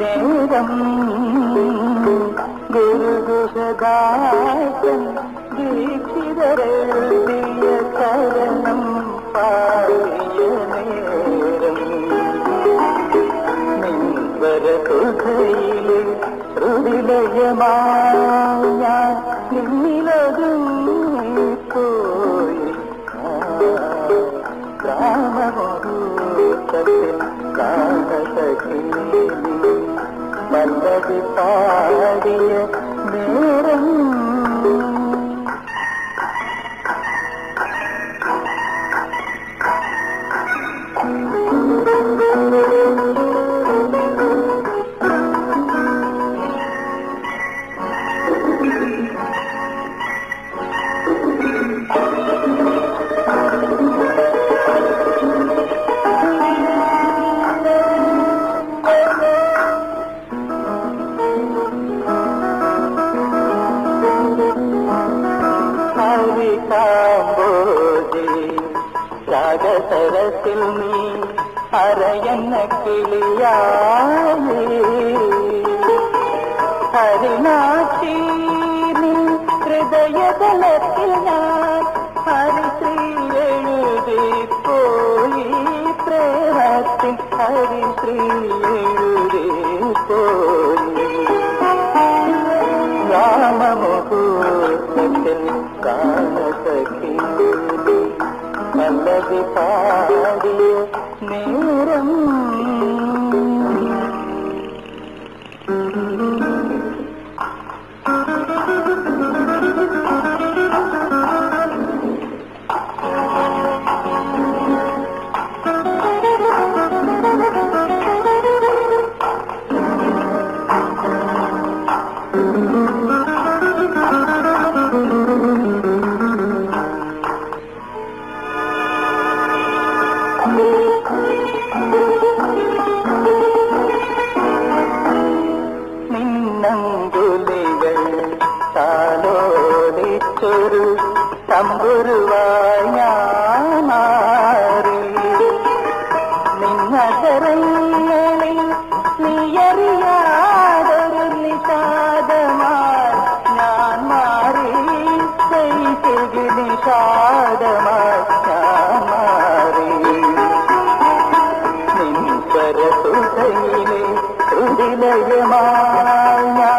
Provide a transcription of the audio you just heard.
നേരം ഗുരുദുഷദാസൻ ദീക്ഷിതരെഴുതിയ ചരണം പാടിയ നേരം നിൻവരതുകയിലെ ശ്രുതിലയമായ ഞാൻ നിന്നിലൊതുങ്ങിപ്പോയി ഗ്രാമമൊരുക്കത്തിൽ കാണസഖീലി പാടിയ നേരം ഹരിതാംബോജി രാഗസരത്തിൽ നീ അരയന്ന കിളിയായി ഹരിനാക്ഷി ഹൃദയതലത്തിൽ ഞാൻ ഹരിശ്രീ എഴുതി പോയി പ്രേമത്തിൽ ഹരിശ്രീ എഴുതി പോയി രാമമുഹൂർത്തത്തിൽ మల్లది పాడి నేరం Thank you. തമ്പുരുവായി ഞാൻ മാറി നിന്നകരങ്ങളിൽ നീയറിയാതൊരു നിഷാദമായി ഞാൻ മാറി ചെയ്തി നിഷാദമായി ഞാൻ മാറി നിൻപരസുഖയിലെ ഹൃദിലയമായ ഞാൻ